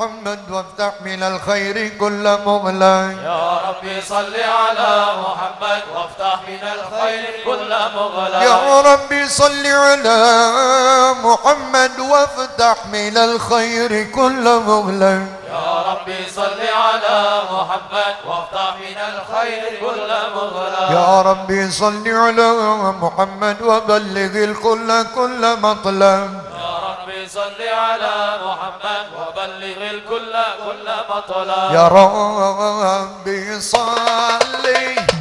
محمد وافتح من الخير كل مغلق. يا ربي صل على محمد وافتح من الخير كل مغلق. يا ربي صل على محمد وافتح من الخير كل مغلق. يا ربي صل على محمد وافتح من الخير كل مغلق. يا ربي صل على محمد وبلغ الكل كل مطلب صل على محمد وبلغ الكل كل مطلب يا ربي صلي.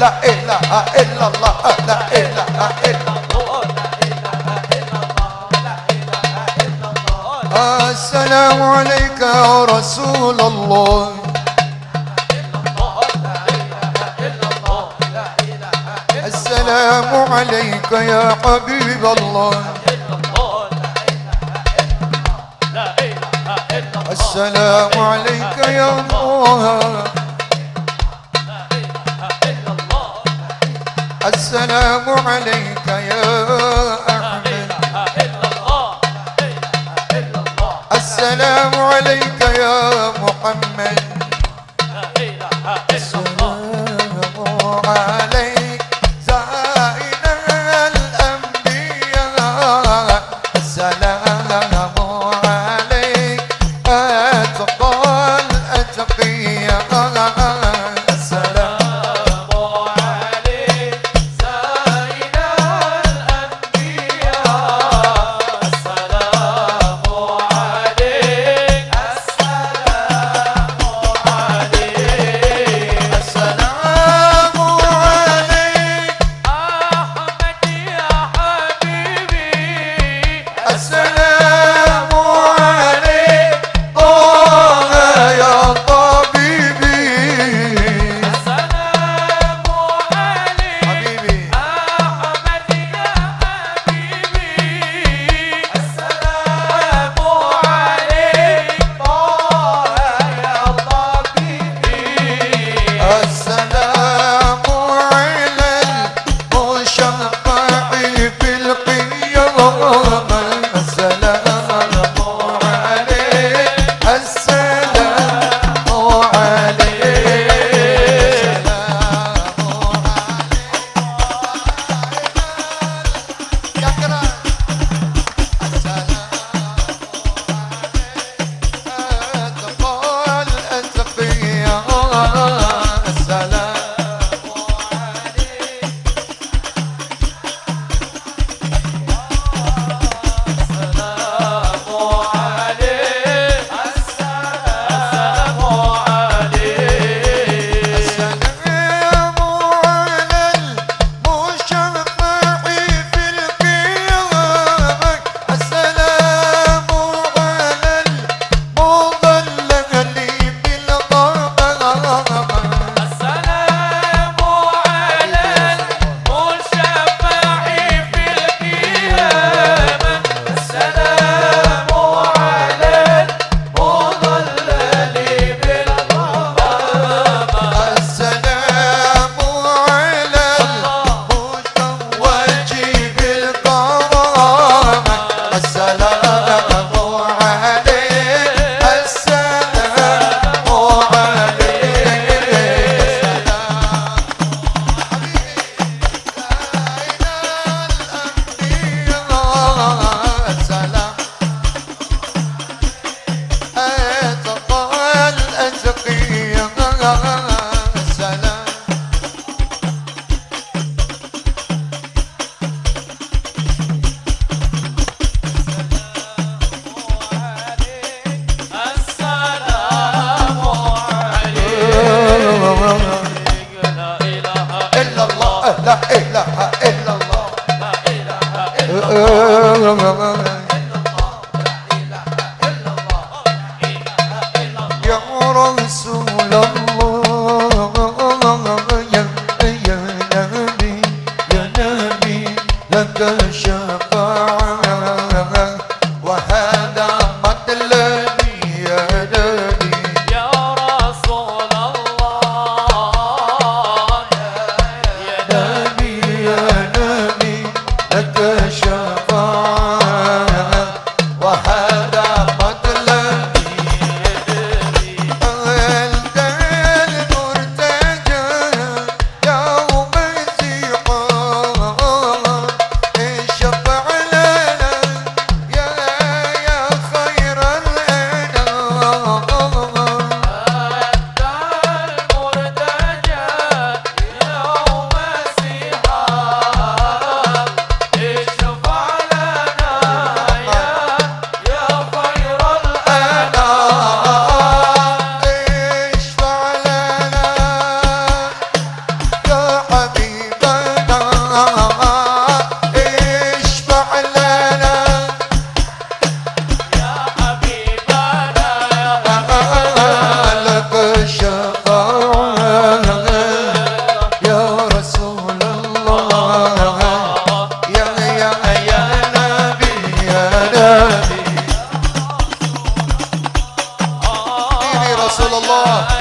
لا إله إلا الله. لا إله إلا الله. لا إله إلا الله لا إله إلا الله السلام عليك يا رسول الله. السلام عليك يا حبيب الله. السلام عليك يا الله السلام عليك يا أحمد. السلام يا رسول الله. نبي حبيبي رسول الله